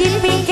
দিন বিকে